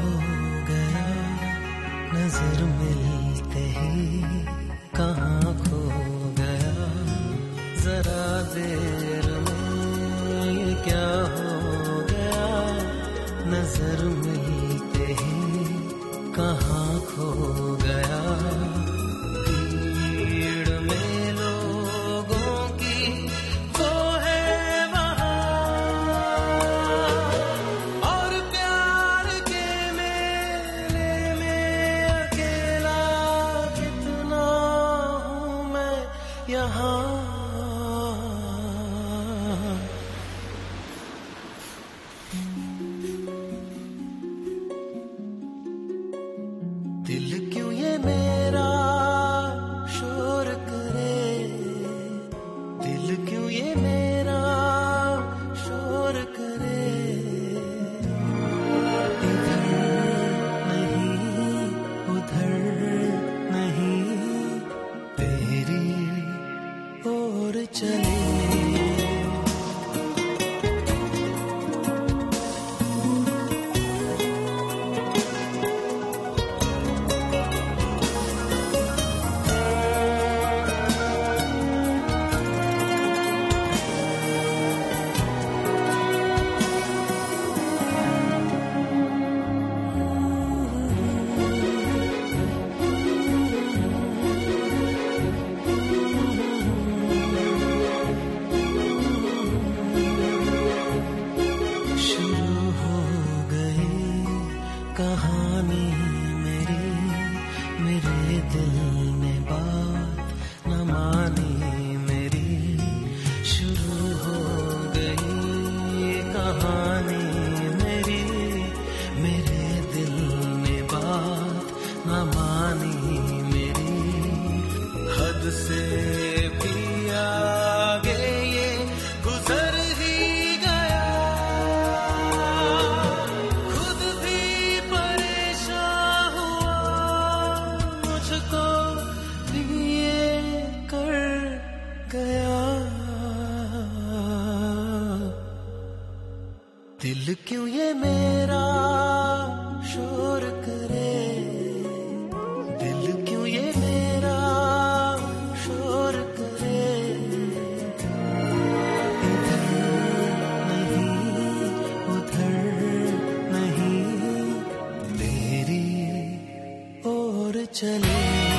हो गया नज़र मिलते ही कहाँ खो गया? जरा देर जहां 这里。ये गुजर ही खुद भी परेशान कर गया। दिल क्यों ये मेरा शोर करे? 着你